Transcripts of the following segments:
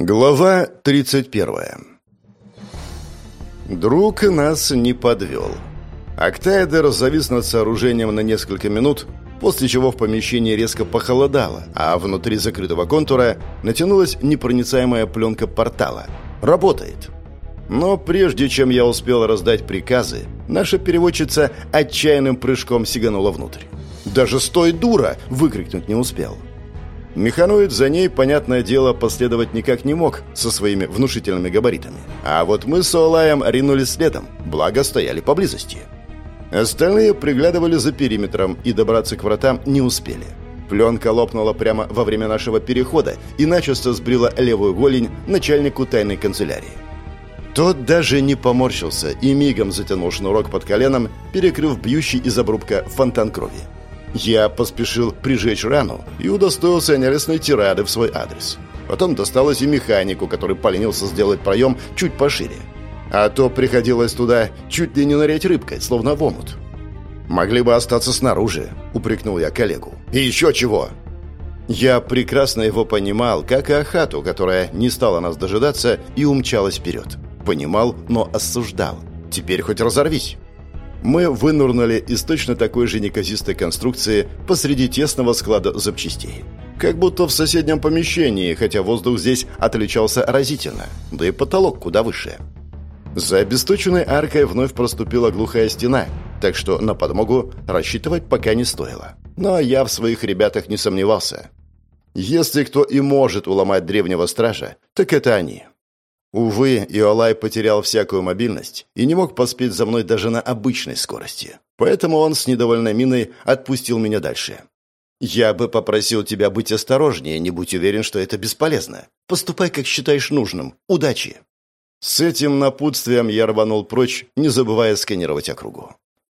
Глава 31. Друг нас не подвел. Октайдер завис над сооружением на несколько минут, после чего в помещении резко похолодало, а внутри закрытого контура натянулась непроницаемая пленка портала. Работает. Но прежде чем я успел раздать приказы, наша переводчица отчаянным прыжком сиганула внутрь. Даже «Стой, дура!» выкрикнуть не успел. Механоид за ней, понятное дело, последовать никак не мог со своими внушительными габаритами. А вот мы с Олаем ринулись следом, благо стояли поблизости. Остальные приглядывали за периметром и добраться к вратам не успели. Пленка лопнула прямо во время нашего перехода и начисто сбрила левую голень начальнику тайной канцелярии. Тот даже не поморщился и мигом затянул шнурок под коленом, перекрыв бьющий из обрубка фонтан крови. Я поспешил прижечь рану и удостоился нелестной тирады в свой адрес. Потом досталось и механику, который поленился сделать проем чуть пошире. А то приходилось туда чуть ли не нырять рыбкой, словно в омут. «Могли бы остаться снаружи», — упрекнул я коллегу. «И еще чего?» Я прекрасно его понимал, как и Ахату, которая не стала нас дожидаться и умчалась вперед. Понимал, но осуждал. Теперь хоть разорвись. Мы вынурнули из точно такой же неказистой конструкции посреди тесного склада запчастей. Как будто в соседнем помещении, хотя воздух здесь отличался разительно, да и потолок куда выше. За обесточенной аркой вновь проступила глухая стена, так что на подмогу рассчитывать пока не стоило. Но я в своих ребятах не сомневался. Если кто и может уломать древнего стража, так это они. Увы, Иолай потерял всякую мобильность и не мог поспеть за мной даже на обычной скорости. Поэтому он с недовольной миной отпустил меня дальше. «Я бы попросил тебя быть осторожнее, не будь уверен, что это бесполезно. Поступай, как считаешь нужным. Удачи!» С этим напутствием я рванул прочь, не забывая сканировать округу.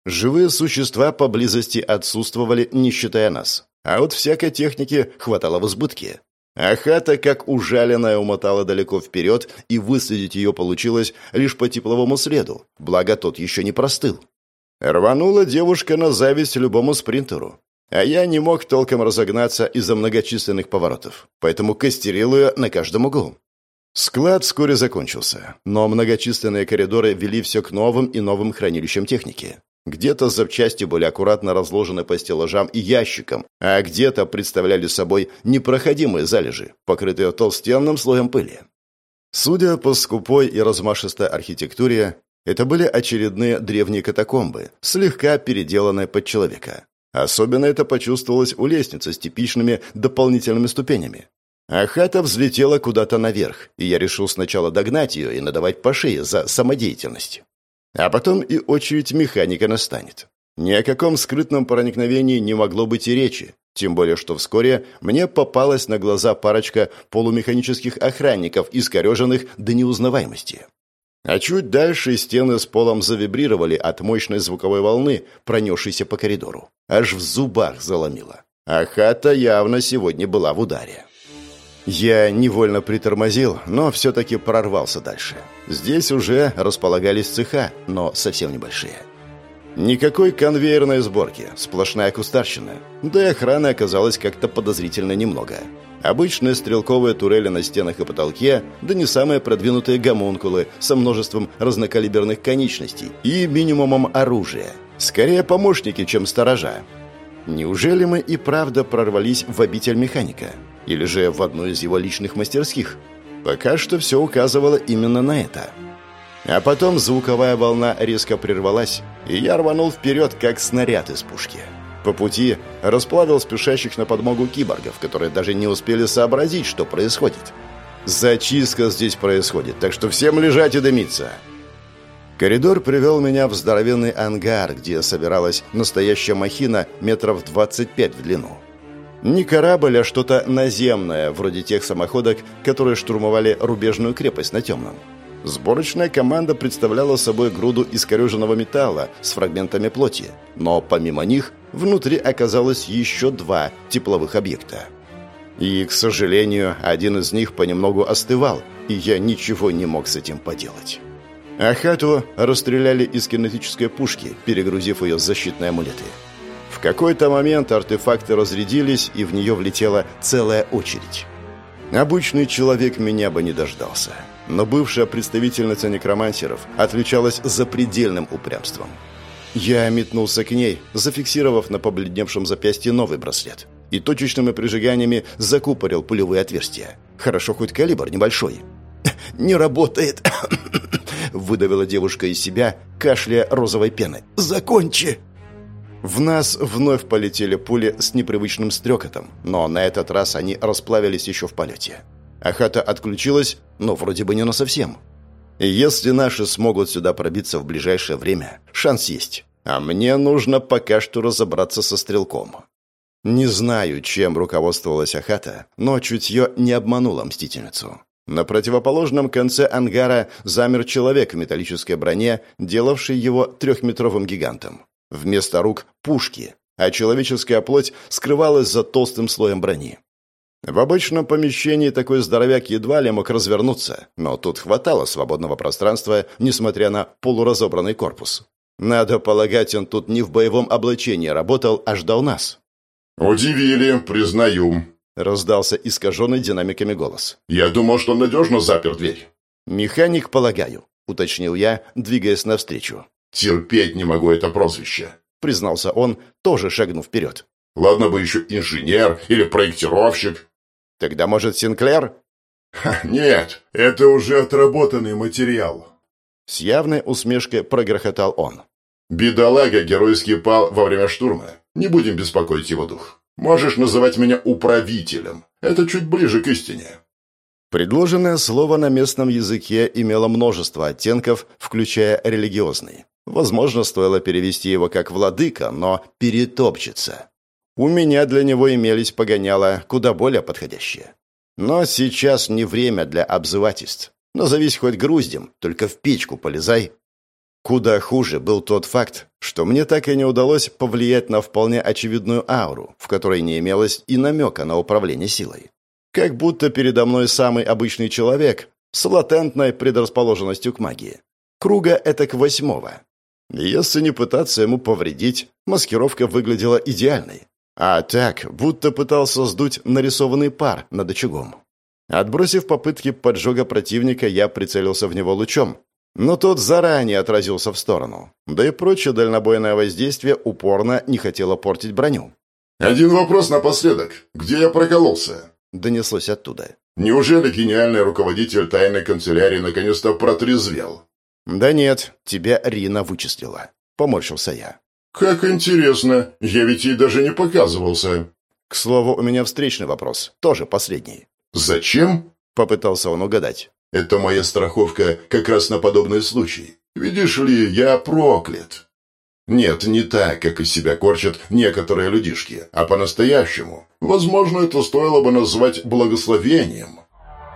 Живые существа поблизости отсутствовали, не считая нас. А вот всякой техники хватало в избытке. А хата, как ужаленная, умотала далеко вперед, и выследить ее получилось лишь по тепловому следу, благо тот еще не простыл. Рванула девушка на зависть любому спринтеру. А я не мог толком разогнаться из-за многочисленных поворотов, поэтому костерил ее на каждом углу. Склад вскоре закончился, но многочисленные коридоры вели все к новым и новым хранилищам техники. Где-то запчасти были аккуратно разложены по стеллажам и ящикам, а где-то представляли собой непроходимые залежи, покрытые толстенным слоем пыли. Судя по скупой и размашистой архитектуре, это были очередные древние катакомбы, слегка переделанные под человека. Особенно это почувствовалось у лестницы с типичными дополнительными ступенями. А хата взлетела куда-то наверх, и я решил сначала догнать ее и надавать по шее за самодеятельность. А потом и очередь механика настанет. Ни о каком скрытном проникновении не могло быть и речи, тем более что вскоре мне попалась на глаза парочка полумеханических охранников, искореженных до неузнаваемости. А чуть дальше стены с полом завибрировали от мощной звуковой волны, пронесшейся по коридору. Аж в зубах заломило. А хата явно сегодня была в ударе. Я невольно притормозил, но все-таки прорвался дальше. Здесь уже располагались цеха, но совсем небольшие. Никакой конвейерной сборки, сплошная кустарщина. Да и охраны оказалось как-то подозрительно немного. Обычные стрелковые турели на стенах и потолке, да не самые продвинутые гомункулы со множеством разнокалиберных конечностей и минимумом оружия. Скорее помощники, чем сторожа. Неужели мы и правда прорвались в обитель механика? Или же в одну из его личных мастерских. Пока что все указывало именно на это. А потом звуковая волна резко прервалась, и я рванул вперед, как снаряд из пушки. По пути расплавил спешащих на подмогу киборгов, которые даже не успели сообразить, что происходит. Зачистка здесь происходит, так что всем лежать и дымиться. Коридор привел меня в здоровенный ангар, где собиралась настоящая махина метров 25 в длину. Не корабль, а что-то наземное, вроде тех самоходок, которые штурмовали рубежную крепость на Темном. Сборочная команда представляла собой груду искореженного металла с фрагментами плоти, но помимо них внутри оказалось еще два тепловых объекта. И, к сожалению, один из них понемногу остывал, и я ничего не мог с этим поделать. Ахату расстреляли из кинетической пушки, перегрузив ее защитные амулеты. В какой-то момент артефакты разрядились, и в нее влетела целая очередь. Обычный человек меня бы не дождался. Но бывшая представительница некромансеров отличалась запредельным упрямством. Я метнулся к ней, зафиксировав на побледневшем запястье новый браслет. И точечными прижиганиями закупорил пулевые отверстия. Хорошо, хоть калибр небольшой. «Не работает!» Выдавила девушка из себя, кашляя розовой пеной. «Закончи!» В нас вновь полетели пули с непривычным стрекотом, но на этот раз они расплавились еще в полете. Ахата отключилась, но вроде бы не на совсем. Если наши смогут сюда пробиться в ближайшее время, шанс есть. А мне нужно пока что разобраться со стрелком. Не знаю, чем руководствовалась Ахата, но чутье не обмануло мстительницу. На противоположном конце ангара замер человек в металлической броне, делавший его трехметровым гигантом. Вместо рук – пушки, а человеческая плоть скрывалась за толстым слоем брони. В обычном помещении такой здоровяк едва ли мог развернуться, но тут хватало свободного пространства, несмотря на полуразобранный корпус. Надо полагать, он тут не в боевом облачении работал, а ждал нас. «Удивили, признаю», — раздался искаженный динамиками голос. «Я думал, что надежно запер дверь». «Механик, полагаю», — уточнил я, двигаясь навстречу. «Терпеть не могу это прозвище», — признался он, тоже шагнув вперед. «Ладно бы еще инженер или проектировщик». «Тогда, может, Синклер?» Ха, «Нет, это уже отработанный материал». С явной усмешкой прогрохотал он. «Бедолага геройски пал во время штурма. Не будем беспокоить его дух. Можешь называть меня управителем. Это чуть ближе к истине». Предложенное слово на местном языке имело множество оттенков, включая религиозный. Возможно, стоило перевести его как «владыка», но «перетопчется». У меня для него имелись погоняла куда более подходящие. Но сейчас не время для обзывательств. Назовись хоть груздем, только в печку полезай. Куда хуже был тот факт, что мне так и не удалось повлиять на вполне очевидную ауру, в которой не имелось и намека на управление силой. Как будто передо мной самый обычный человек с латентной предрасположенностью к магии. Круга это к восьмого. Если не пытаться ему повредить, маскировка выглядела идеальной. А так, будто пытался сдуть нарисованный пар над очагом. Отбросив попытки поджога противника, я прицелился в него лучом. Но тот заранее отразился в сторону. Да и прочее дальнобойное воздействие упорно не хотело портить броню. «Один вопрос напоследок. Где я прокололся?» Донеслось оттуда. «Неужели гениальный руководитель тайной канцелярии наконец-то протрезвел?» «Да нет, тебя Рина вычислила», — поморщился я. «Как интересно. Я ведь ей даже не показывался». «К слову, у меня встречный вопрос. Тоже последний». «Зачем?» — попытался он угадать. «Это моя страховка как раз на подобный случай. Видишь ли, я проклят». Нет, не так, как из себя корчат некоторые людишки, а по-настоящему. Возможно, это стоило бы назвать благословением.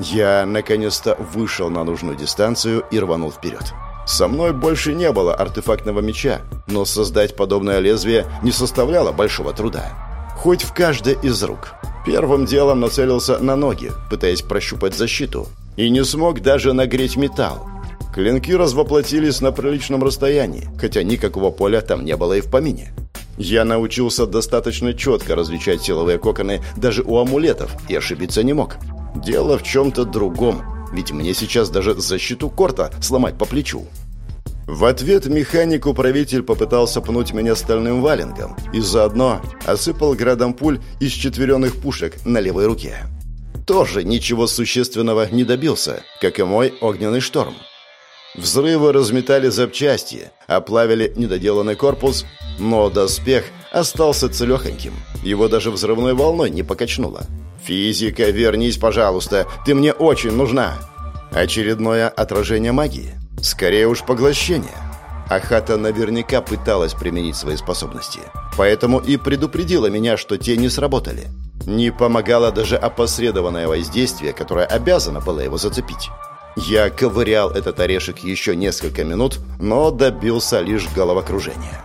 Я наконец-то вышел на нужную дистанцию и рванул вперед. Со мной больше не было артефактного меча, но создать подобное лезвие не составляло большого труда. Хоть в каждой из рук. Первым делом нацелился на ноги, пытаясь прощупать защиту, и не смог даже нагреть металл. Клинки развоплотились на приличном расстоянии, хотя никакого поля там не было и в помине. Я научился достаточно четко различать силовые коконы даже у амулетов и ошибиться не мог. Дело в чем-то другом, ведь мне сейчас даже защиту корта сломать по плечу. В ответ механик-управитель попытался пнуть меня стальным валенком и заодно осыпал градом пуль из четверенных пушек на левой руке. Тоже ничего существенного не добился, как и мой огненный шторм. Взрывы разметали запчасти, оплавили недоделанный корпус, но доспех остался целехоньким. Его даже взрывной волной не покачнуло. «Физика, вернись, пожалуйста, ты мне очень нужна!» Очередное отражение магии. Скорее уж поглощение. Ахата наверняка пыталась применить свои способности. Поэтому и предупредила меня, что те не сработали. Не помогало даже опосредованное воздействие, которое обязано было его зацепить. Я ковырял этот орешек еще несколько минут, но добился лишь головокружения.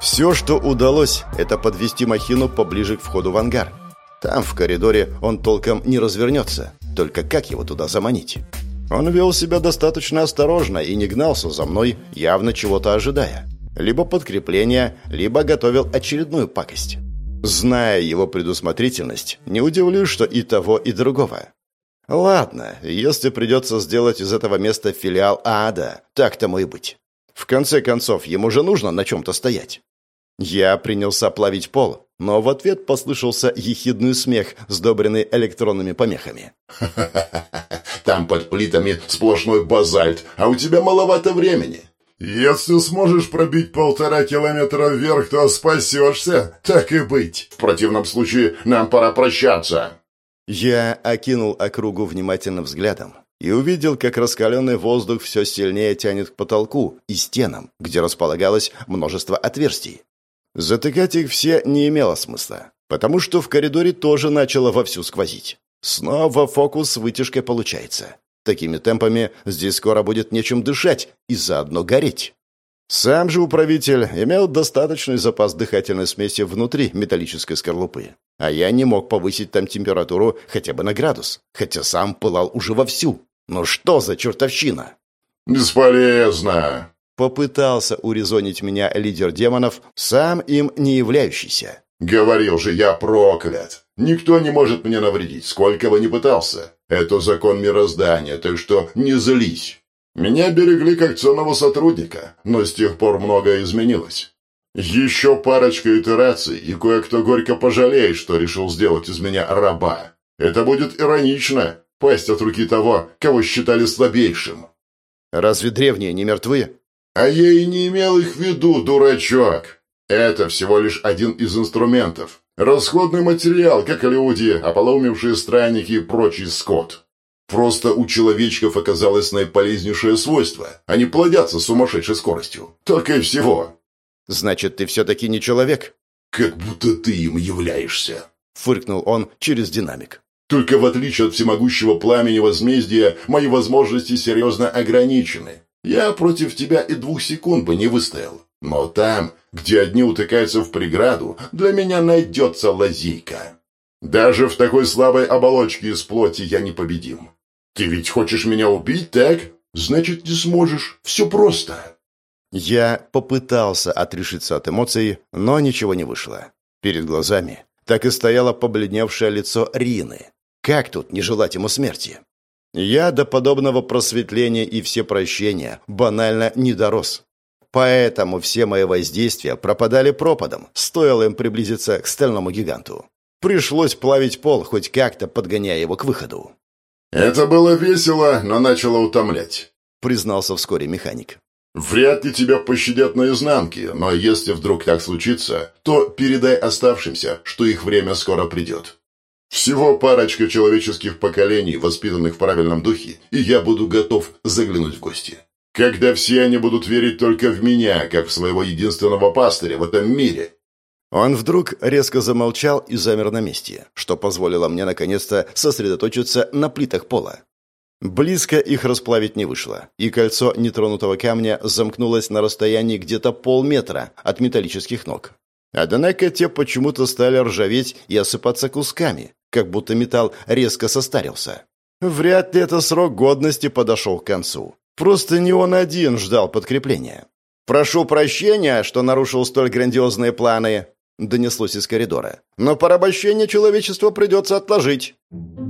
Все, что удалось, это подвести махину поближе к входу в ангар. Там, в коридоре, он толком не развернется. Только как его туда заманить? Он вел себя достаточно осторожно и не гнался за мной, явно чего-то ожидая. Либо подкрепление, либо готовил очередную пакость. Зная его предусмотрительность, не удивлюсь, что и того, и другого. Ладно, если придется сделать из этого места филиал ада, так тому и быть. В конце концов, ему же нужно на чем-то стоять. Я принялся плавить пол, но в ответ послышался ехидный смех, сдобренный электронными помехами. Там под плитами сплошной базальт, а у тебя маловато времени. Если сможешь пробить полтора километра вверх, то спасешься, так и быть. В противном случае нам пора прощаться. Я окинул округу внимательным взглядом и увидел, как раскаленный воздух все сильнее тянет к потолку и стенам, где располагалось множество отверстий. Затыкать их все не имело смысла, потому что в коридоре тоже начало вовсю сквозить. Снова фокус с вытяжкой получается. Такими темпами здесь скоро будет нечем дышать и заодно гореть. Сам же управитель имел достаточный запас дыхательной смеси внутри металлической скорлупы, а я не мог повысить там температуру хотя бы на градус, хотя сам пылал уже вовсю. Ну что за чертовщина? «Бесполезно!» Попытался урезонить меня лидер демонов, сам им не являющийся. «Говорил же, я проклят! Никто не может мне навредить, сколько бы ни пытался. Это закон мироздания, так что не злись. Меня берегли как ценного сотрудника, но с тех пор многое изменилось. Еще парочка итераций, и кое-кто горько пожалеет, что решил сделать из меня раба. Это будет иронично, пасть от руки того, кого считали слабейшим. Разве древние не мертвы? А я и не имел их в виду, дурачок. Это всего лишь один из инструментов. Расходный материал, как и люди, ополоумевшие странники и прочий скот. Просто у человечков оказалось наиполезнейшее свойство. Они плодятся с сумасшедшей скоростью. Только и всего. Значит, ты все-таки не человек? Как будто ты им являешься. Фыркнул он через динамик. Только в отличие от всемогущего пламени возмездия, мои возможности серьезно ограничены. Я против тебя и двух секунд бы не выстоял. Но там, где одни утыкаются в преграду, для меня найдется лазейка. Даже в такой слабой оболочке из плоти я непобедим. Ты ведь хочешь меня убить, так? Значит, не сможешь. Все просто. Я попытался отрешиться от эмоций, но ничего не вышло. Перед глазами так и стояло побледневшее лицо Рины. Как тут не желать ему смерти? Я до подобного просветления и все прощения банально не дорос. Поэтому все мои воздействия пропадали пропадом, стоило им приблизиться к стальному гиганту. Пришлось плавить пол, хоть как-то подгоняя его к выходу. «Это было весело, но начало утомлять», — признался вскоре механик. «Вряд ли тебя пощадят наизнанке, но если вдруг так случится, то передай оставшимся, что их время скоро придет. Всего парочка человеческих поколений, воспитанных в правильном духе, и я буду готов заглянуть в гости. Когда все они будут верить только в меня, как в своего единственного пастыря в этом мире». Он вдруг резко замолчал и замер на месте, что позволило мне наконец-то сосредоточиться на плитах пола. Близко их расплавить не вышло, и кольцо нетронутого камня замкнулось на расстоянии где-то полметра от металлических ног. Однако те почему-то стали ржаветь и осыпаться кусками, как будто металл резко состарился. Вряд ли это срок годности подошел к концу. Просто не он один ждал подкрепления. «Прошу прощения, что нарушил столь грандиозные планы», — донеслось из коридора. «Но порабощение человечества придется отложить».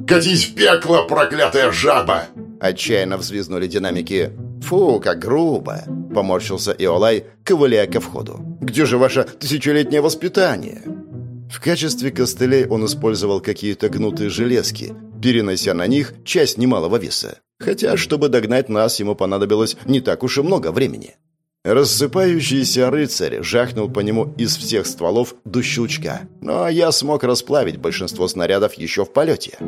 «Катись в пекло, проклятая жаба!» Отчаянно взвизнули динамики. «Фу, как грубо!» — поморщился Иолай, ковыляя ко входу. «Где же ваше тысячелетнее воспитание?» В качестве костылей он использовал какие-то гнутые железки, перенося на них часть немалого веса. Хотя, чтобы догнать нас, ему понадобилось не так уж и много времени. Рассыпающийся рыцарь жахнул по нему из всех стволов до щелчка, но я смог расплавить большинство снарядов еще в полете.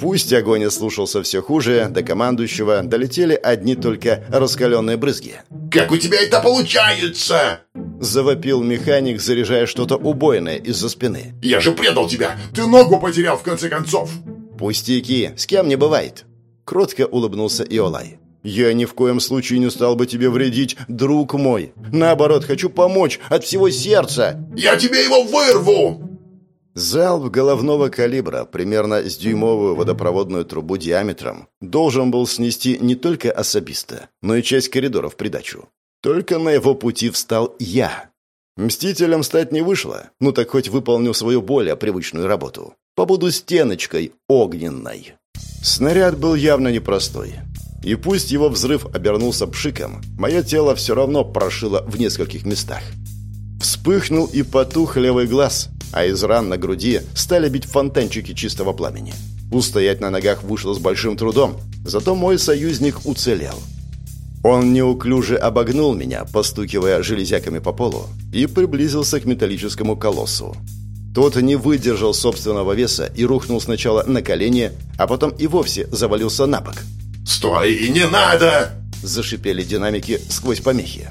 Пусть огонь слушался все хуже, до командующего долетели одни только раскаленные брызги. «Как у тебя это получается?» Завопил механик, заряжая что-то убойное из-за спины. «Я же предал тебя! Ты ногу потерял в конце концов!» «Пустяки, с кем не бывает!» Кротко улыбнулся Иолай. «Я ни в коем случае не стал бы тебе вредить, друг мой. Наоборот, хочу помочь от всего сердца». «Я тебе его вырву!» Залп головного калибра, примерно с дюймовую водопроводную трубу диаметром, должен был снести не только особиста, но и часть коридора в придачу. Только на его пути встал я. Мстителем стать не вышло, ну так хоть выполню свою более привычную работу. Побуду стеночкой огненной. Снаряд был явно непростой. И пусть его взрыв обернулся пшиком, мое тело все равно прошило в нескольких местах. Вспыхнул и потух левый глаз, а из ран на груди стали бить фонтанчики чистого пламени. Устоять на ногах вышло с большим трудом, зато мой союзник уцелел. Он неуклюже обогнул меня, постукивая железяками по полу, и приблизился к металлическому колоссу. Тот не выдержал собственного веса и рухнул сначала на колени, а потом и вовсе завалился на бок. «Стой, не надо!» – зашипели динамики сквозь помехи.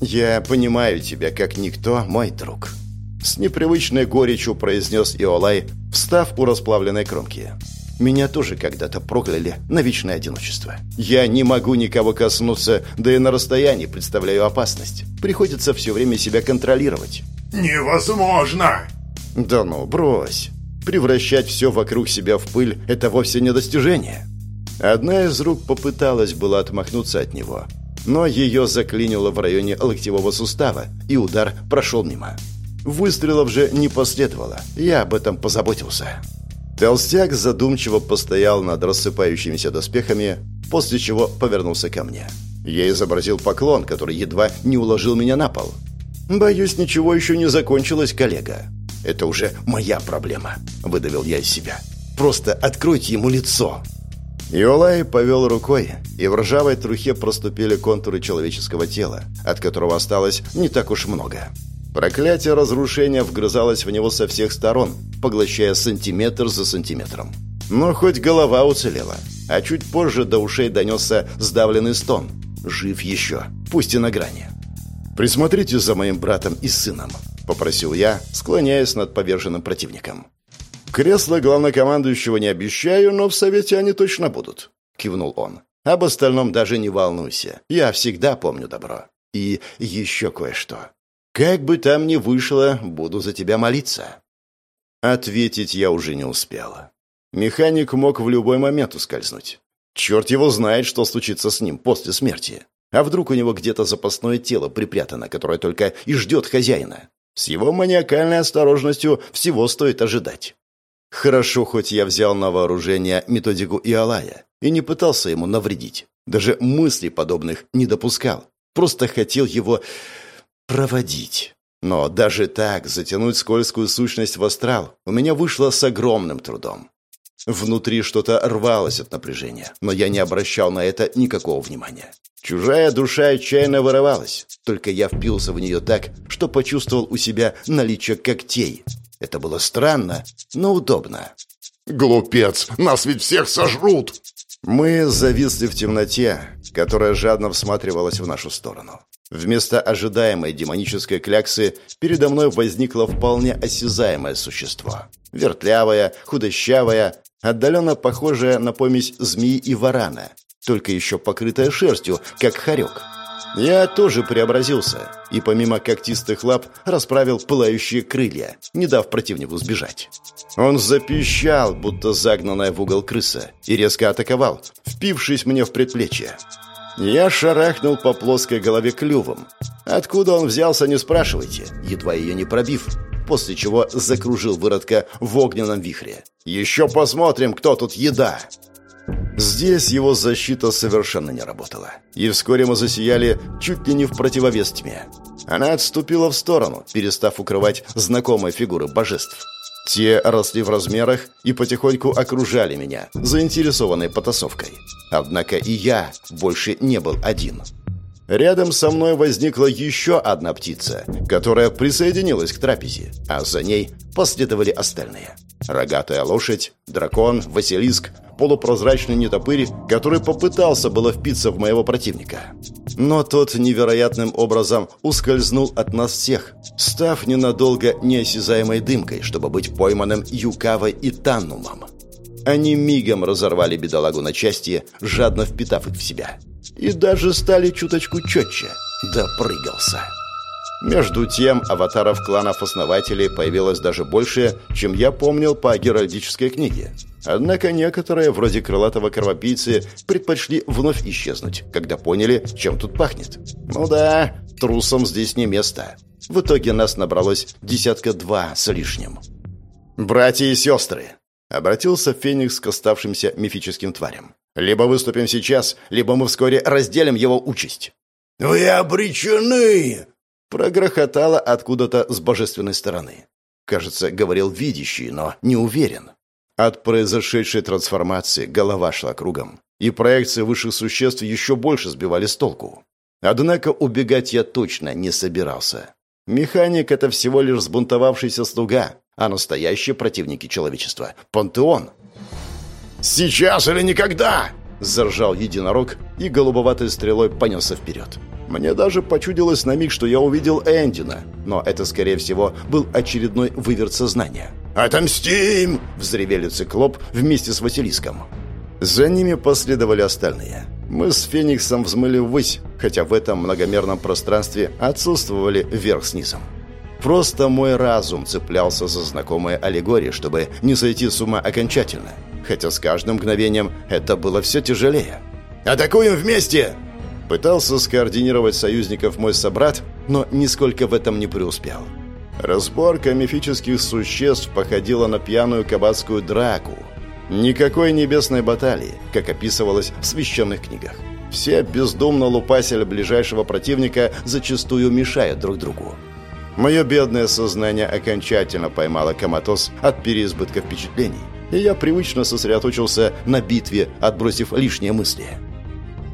«Я понимаю тебя, как никто, мой друг», – с непривычной горечью произнес Иолай, встав у расплавленной кромки. «Меня тоже когда-то прокляли на вечное одиночество. Я не могу никого коснуться, да и на расстоянии представляю опасность. Приходится все время себя контролировать». «Невозможно!» «Да ну, брось. Превращать все вокруг себя в пыль – это вовсе не достижение». Одна из рук попыталась было отмахнуться от него, но ее заклинило в районе локтевого сустава, и удар прошел мимо. Выстрелов же не последовало, я об этом позаботился. Толстяк задумчиво постоял над рассыпающимися доспехами, после чего повернулся ко мне. Я изобразил поклон, который едва не уложил меня на пол. «Боюсь, ничего еще не закончилось, коллега. Это уже моя проблема», — выдавил я из себя. «Просто откройте ему лицо». Иолай повел рукой, и в ржавой трухе проступили контуры человеческого тела, от которого осталось не так уж много. Проклятие разрушения вгрызалось в него со всех сторон, поглощая сантиметр за сантиметром. Но хоть голова уцелела, а чуть позже до ушей донесся сдавленный стон. «Жив еще, пусть и на грани». «Присмотрите за моим братом и сыном», — попросил я, склоняясь над поверженным противником. «Кресло главнокомандующего не обещаю, но в совете они точно будут», — кивнул он. «Об остальном даже не волнуйся. Я всегда помню добро. И еще кое-что. Как бы там ни вышло, буду за тебя молиться». Ответить я уже не успела. Механик мог в любой момент ускользнуть. Черт его знает, что случится с ним после смерти. А вдруг у него где-то запасное тело припрятано, которое только и ждет хозяина? С его маниакальной осторожностью всего стоит ожидать. Хорошо, хоть я взял на вооружение методику Иолая и не пытался ему навредить. Даже мыслей подобных не допускал. Просто хотел его проводить. Но даже так затянуть скользкую сущность в астрал у меня вышло с огромным трудом. Внутри что-то рвалось от напряжения, но я не обращал на это никакого внимания. Чужая душа отчаянно вырывалась, только я впился в нее так, что почувствовал у себя наличие когтей – это было странно, но удобно. «Глупец! Нас ведь всех сожрут!» Мы зависли в темноте, которая жадно всматривалась в нашу сторону. Вместо ожидаемой демонической кляксы передо мной возникло вполне осязаемое существо. Вертлявое, худощавое, отдаленно похожее на помесь змеи и варана, только еще покрытое шерстью, как хорек. Я тоже преобразился, и помимо когтистых лап расправил пылающие крылья, не дав противнику сбежать. Он запищал, будто загнанная в угол крыса, и резко атаковал, впившись мне в предплечье. Я шарахнул по плоской голове клювом. Откуда он взялся, не спрашивайте, едва ее не пробив, после чего закружил выродка в огненном вихре. «Еще посмотрим, кто тут еда!» Здесь его защита совершенно не работала. И вскоре мы засияли чуть ли не в противовес тьме. Она отступила в сторону, перестав укрывать знакомые фигуры божеств. Те росли в размерах и потихоньку окружали меня, заинтересованные потасовкой. Однако и я больше не был один. Рядом со мной возникла еще одна птица, которая присоединилась к трапезе, а за ней последовали остальные. Рогатая лошадь, дракон, василиск, полупрозрачный нетопырь, который попытался было впиться в моего противника. Но тот невероятным образом ускользнул от нас всех, став ненадолго неосязаемой дымкой, чтобы быть пойманным Юкавой и Таннумом. Они мигом разорвали бедолагу на части, жадно впитав их в себя. И даже стали чуточку четче. Допрыгался. Между тем, аватаров кланов-основателей появилось даже больше, чем я помнил по геральдической книге. Однако некоторые, вроде крылатого кровопийцы, предпочли вновь исчезнуть, когда поняли, чем тут пахнет. Ну да, трусам здесь не место. В итоге нас набралось десятка два с лишним. «Братья и сестры!» Обратился Феникс к оставшимся мифическим тварям. «Либо выступим сейчас, либо мы вскоре разделим его участь». «Вы обречены!» Прогрохотало откуда-то с божественной стороны. Кажется, говорил видящий, но не уверен. От произошедшей трансформации голова шла кругом, и проекции высших существ еще больше сбивали с толку. Однако убегать я точно не собирался. Механик — это всего лишь сбунтовавшийся слуга, а настоящие противники человечества — пантеон. «Сейчас или никогда!» — заржал единорог и голубоватой стрелой понесся вперед. Мне даже почудилось на миг, что я увидел Эндина, но это, скорее всего, был очередной выверт сознания. «Отомстим!» — взревели циклоп вместе с Василиском. За ними последовали остальные. Мы с Фениксом взмыли ввысь, хотя в этом многомерном пространстве отсутствовали вверх с. Просто мой разум цеплялся за знакомые аллегории, чтобы не сойти с ума окончательно. Хотя с каждым мгновением это было все тяжелее. «Атакуем вместе!» Пытался скоординировать союзников мой собрат, но нисколько в этом не преуспел. Разборка мифических существ походила на пьяную кабацкую драку. Никакой небесной баталии, как описывалось в священных книгах. Все бездумно лупасили ближайшего противника, зачастую мешая друг другу. Мое бедное сознание окончательно поймало коматоз от переизбытка впечатлений, и я привычно сосредоточился на битве, отбросив лишние мысли.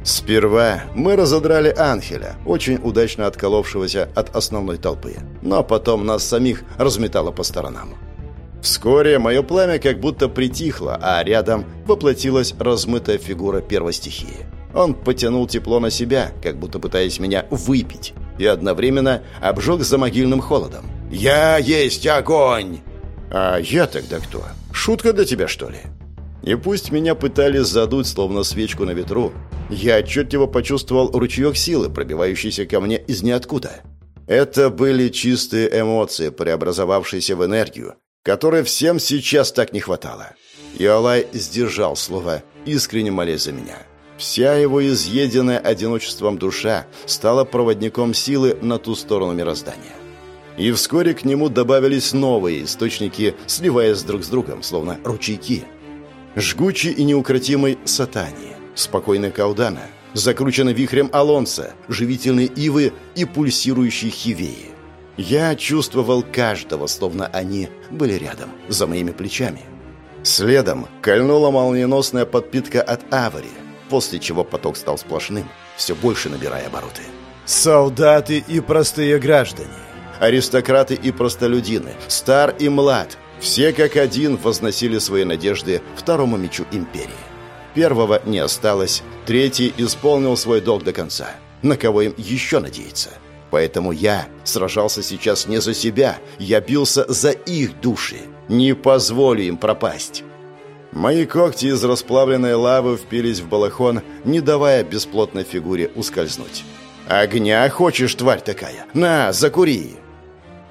Сперва мы разодрали Анхеля, очень удачно отколовшегося от основной толпы, но потом нас самих разметало по сторонам. Вскоре мое пламя как будто притихло, а рядом воплотилась размытая фигура первой стихии. Он потянул тепло на себя, как будто пытаясь меня выпить, и одновременно обжег за могильным холодом. «Я есть огонь!» «А я тогда кто? Шутка для тебя, что ли?» И пусть меня пытались задуть, словно свечку на ветру, я отчетливо почувствовал ручеек силы, пробивающийся ко мне из ниоткуда. Это были чистые эмоции, преобразовавшиеся в энергию, которой всем сейчас так не хватало. Иолай сдержал слова, искренне молясь за меня. Вся его изъеденная одиночеством душа стала проводником силы на ту сторону мироздания. И вскоре к нему добавились новые источники, сливаясь друг с другом, словно ручейки – жгучий и неукротимый Сатани, спокойный Каудана, закрученный вихрем Алонса, живительные Ивы и пульсирующие Хивеи. Я чувствовал каждого, словно они были рядом, за моими плечами. Следом кольнула молниеносная подпитка от Авари, после чего поток стал сплошным, все больше набирая обороты. Солдаты и простые граждане, аристократы и простолюдины, стар и млад – все как один возносили свои надежды второму мечу империи. Первого не осталось, третий исполнил свой долг до конца. На кого им еще надеяться? Поэтому я сражался сейчас не за себя, я бился за их души. Не позволю им пропасть. Мои когти из расплавленной лавы впились в балахон, не давая бесплотной фигуре ускользнуть. «Огня хочешь, тварь такая? На, закури!»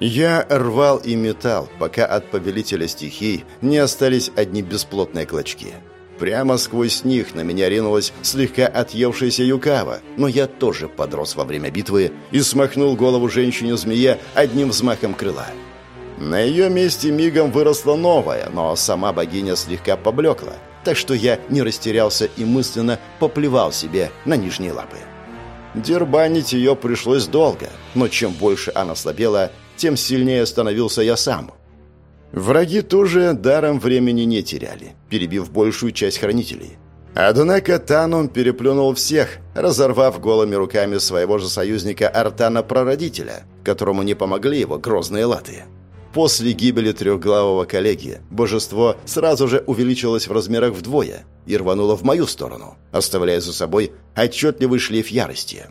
Я рвал и метал, пока от повелителя стихий не остались одни бесплотные клочки. Прямо сквозь них на меня ринулась слегка отъевшаяся Юкава, но я тоже подрос во время битвы и смахнул голову женщине-змея одним взмахом крыла. На ее месте мигом выросла новая, но сама богиня слегка поблекла, так что я не растерялся и мысленно поплевал себе на нижние лапы. Дербанить ее пришлось долго, но чем больше она слабела, тем сильнее становился я сам. Враги тоже даром времени не теряли, перебив большую часть хранителей. Однако Таном переплюнул всех, разорвав голыми руками своего же союзника Артана-прародителя, которому не помогли его грозные латы. После гибели трехглавого коллеги божество сразу же увеличилось в размерах вдвое и рвануло в мою сторону, оставляя за собой отчетливый шлейф ярости.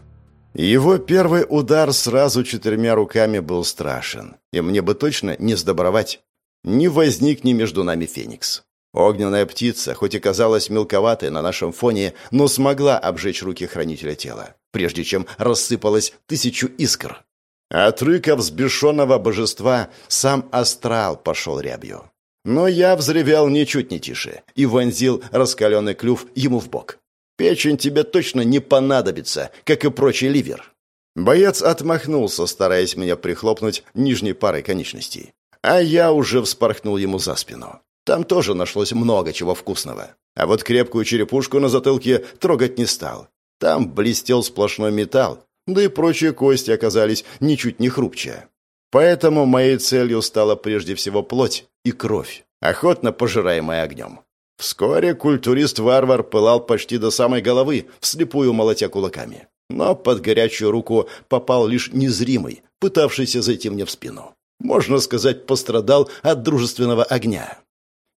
Его первый удар сразу четырьмя руками был страшен, и мне бы точно не сдобровать. Не возникни между нами Феникс. Огненная птица, хоть и казалась мелковатой на нашем фоне, но смогла обжечь руки хранителя тела, прежде чем рассыпалось тысячу искр. От рыка взбешенного божества сам астрал пошел рябью. Но я взревел ничуть не тише и вонзил раскаленный клюв ему в бок. Печень тебе точно не понадобится, как и прочий ливер». Боец отмахнулся, стараясь меня прихлопнуть нижней парой конечностей. А я уже вспорхнул ему за спину. Там тоже нашлось много чего вкусного. А вот крепкую черепушку на затылке трогать не стал. Там блестел сплошной металл, да и прочие кости оказались ничуть не хрупче. Поэтому моей целью стала прежде всего плоть и кровь, охотно пожираемая огнем. Вскоре культурист-варвар пылал почти до самой головы, вслепую молотя кулаками. Но под горячую руку попал лишь незримый, пытавшийся зайти мне в спину. Можно сказать, пострадал от дружественного огня.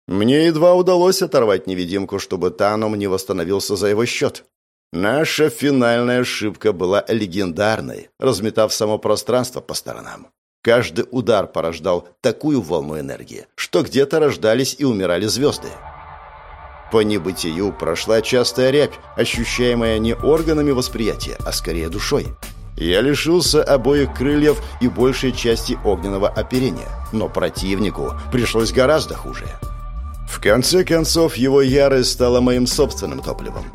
Мне едва удалось оторвать невидимку, чтобы Таном не восстановился за его счет. Наша финальная ошибка была легендарной, разметав само пространство по сторонам. Каждый удар порождал такую волну энергии, что где-то рождались и умирали звезды. По небытию прошла частая рябь, ощущаемая не органами восприятия, а скорее душой. Я лишился обоих крыльев и большей части огненного оперения, но противнику пришлось гораздо хуже. В конце концов, его ярость стала моим собственным топливом.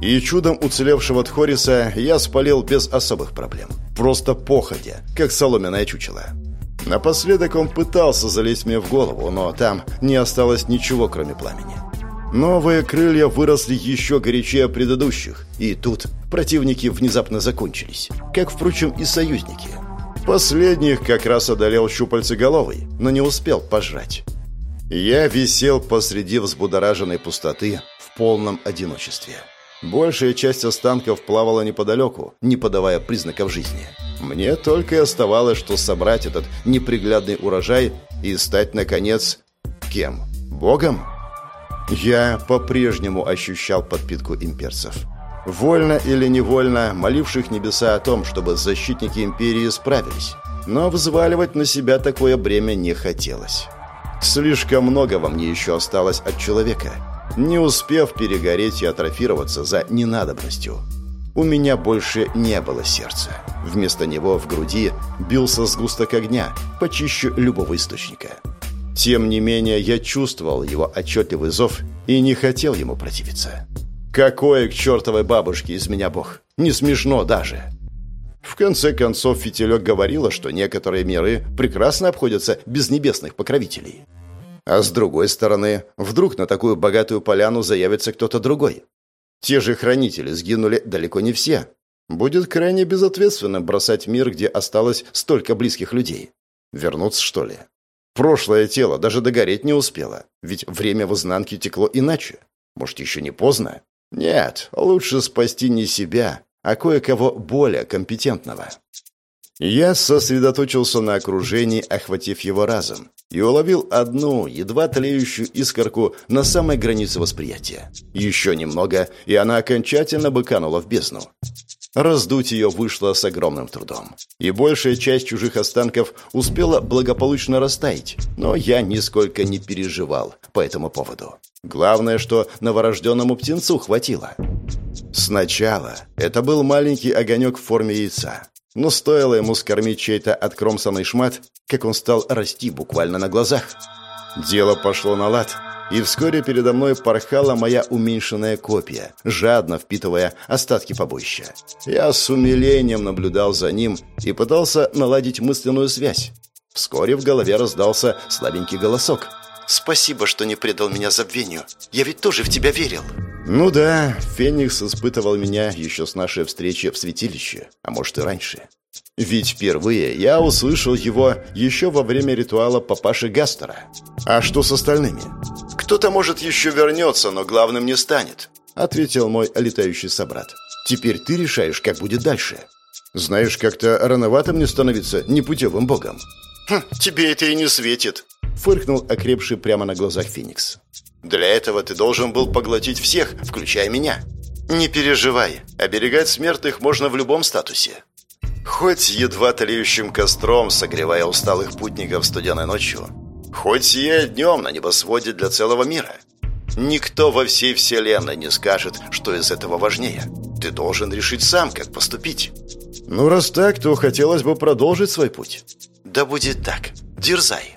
И чудом уцелевшего от Хориса я спалил без особых проблем. Просто походя, как соломенное чучело. Напоследок он пытался залезть мне в голову, но там не осталось ничего, кроме пламени. Новые крылья выросли еще горячее предыдущих, и тут противники внезапно закончились, как, впрочем, и союзники. Последних как раз одолел щупальцеголовый, но не успел пожрать. Я висел посреди взбудораженной пустоты в полном одиночестве. Большая часть останков плавала неподалеку, не подавая признаков жизни. Мне только и оставалось, что собрать этот неприглядный урожай и стать, наконец, кем? Богом? Я по-прежнему ощущал подпитку имперцев. Вольно или невольно моливших небеса о том, чтобы защитники империи справились. Но взваливать на себя такое бремя не хотелось. Слишком много во мне еще осталось от человека, не успев перегореть и атрофироваться за ненадобностью. У меня больше не было сердца. Вместо него в груди бился сгусток огня, почище любого источника. Тем не менее, я чувствовал его отчетливый зов и не хотел ему противиться. Какое к чертовой бабушке из меня бог? Не смешно даже. В конце концов, Фитилек говорила, что некоторые миры прекрасно обходятся без небесных покровителей. А с другой стороны, вдруг на такую богатую поляну заявится кто-то другой. Те же хранители сгинули далеко не все. Будет крайне безответственно бросать мир, где осталось столько близких людей. Вернуться, что ли? Прошлое тело даже догореть не успело, ведь время в изнанке текло иначе. Может, еще не поздно? Нет, лучше спасти не себя, а кое-кого более компетентного. Я сосредоточился на окружении, охватив его разом, и уловил одну, едва тлеющую искорку на самой границе восприятия. Еще немного, и она окончательно бы канула в бездну. Раздуть ее вышло с огромным трудом. И большая часть чужих останков успела благополучно растаять, но я нисколько не переживал по этому поводу. Главное, что новорожденному птенцу хватило. Сначала это был маленький огонек в форме яйца. Но стоило ему скормить чей-то откромсанный шмат, как он стал расти буквально на глазах. Дело пошло на лад — и вскоре передо мной порхала моя уменьшенная копия, жадно впитывая остатки побоища. Я с умилением наблюдал за ним и пытался наладить мысленную связь. Вскоре в голове раздался слабенький голосок. «Спасибо, что не предал меня забвению. Я ведь тоже в тебя верил». Ну да, Феникс испытывал меня еще с нашей встречи в святилище, а может и раньше. Ведь впервые я услышал его еще во время ритуала папаши Гастера. А что с остальными? Кто-то, может, еще вернется, но главным не станет, ответил мой летающий собрат. Теперь ты решаешь, как будет дальше. Знаешь, как-то рановато мне становиться непутевым богом. Хм, тебе это и не светит, фыркнул окрепший прямо на глазах Феникс. Для этого ты должен был поглотить всех, включая меня. Не переживай, оберегать смертных можно в любом статусе. Хоть едва тлеющим костром, согревая усталых путников студеной ночью, хоть сияя днем на небосводе для целого мира. Никто во всей вселенной не скажет, что из этого важнее. Ты должен решить сам, как поступить. Ну, раз так, то хотелось бы продолжить свой путь. Да будет так. Дерзай.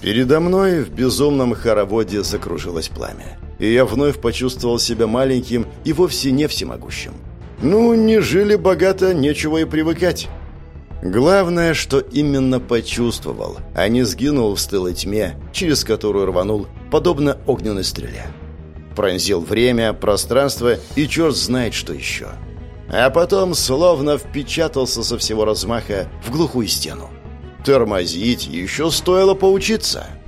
Передо мной в безумном хороводе закружилось пламя. И я вновь почувствовал себя маленьким и вовсе не всемогущим. Ну, не жили богато, нечего и привыкать. Главное, что именно почувствовал, а не сгинул в стылой тьме, через которую рванул, подобно огненной стреле. Пронзил время, пространство и черт знает что еще. А потом словно впечатался со всего размаха в глухую стену. Тормозить еще стоило поучиться –